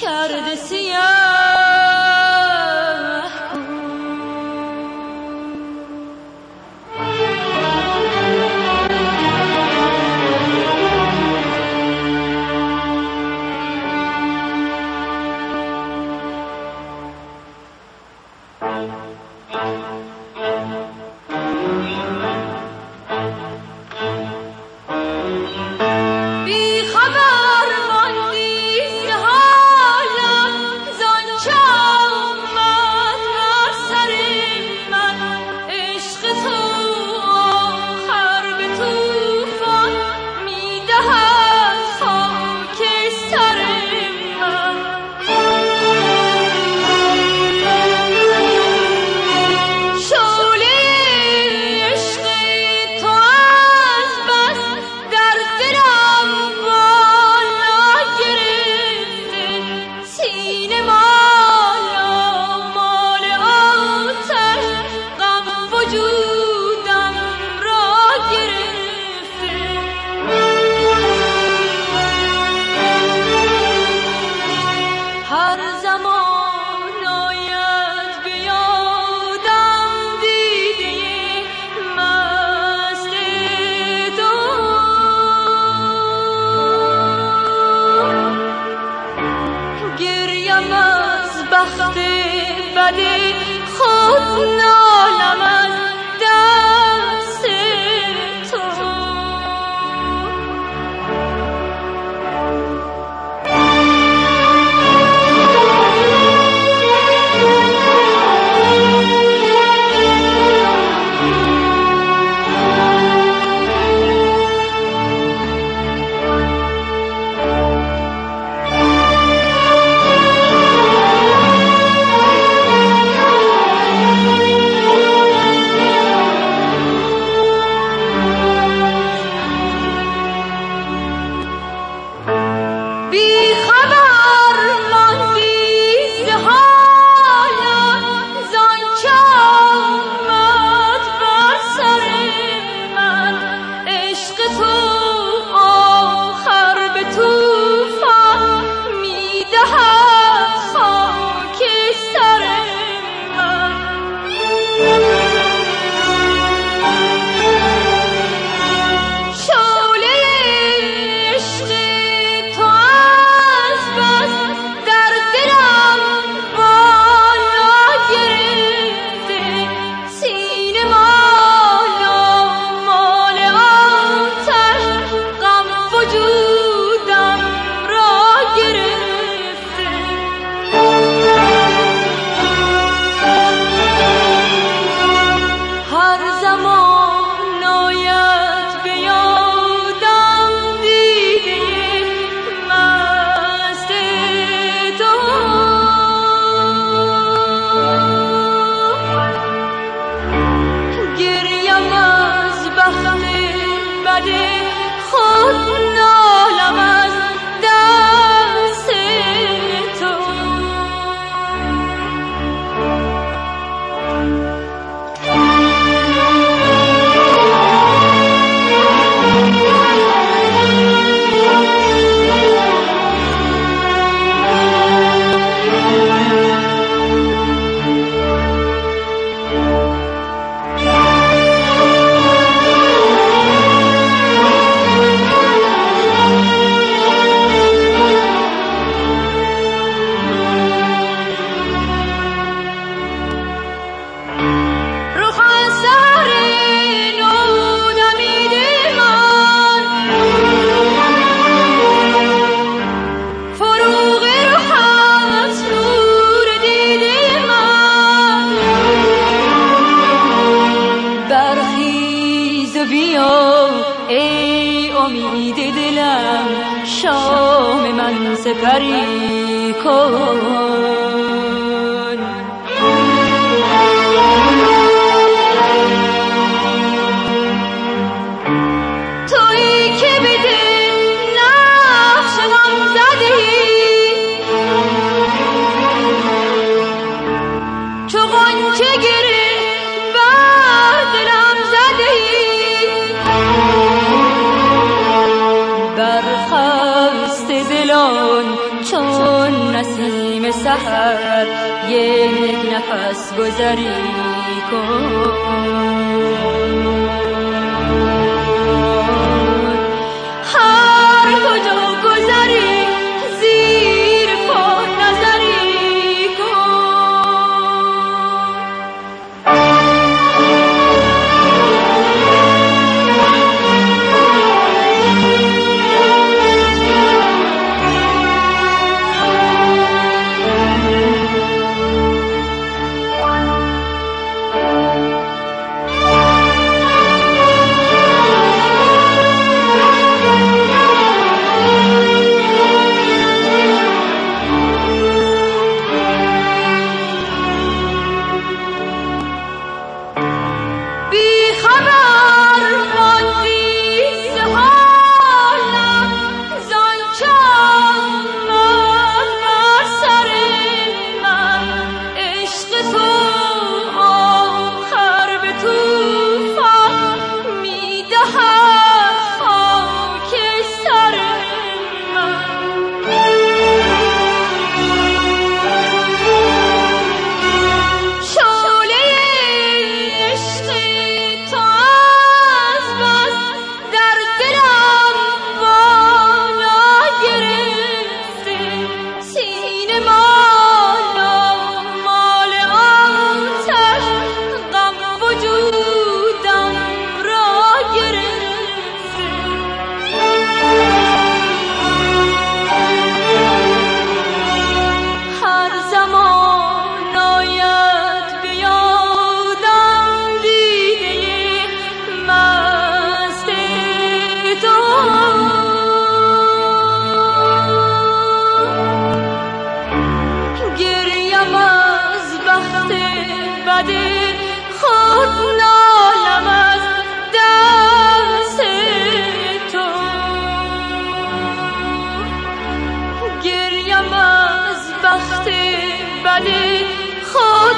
kârdı siyah بد خود نالم سپری کن. سهر یک نفس گذری کن. بد خود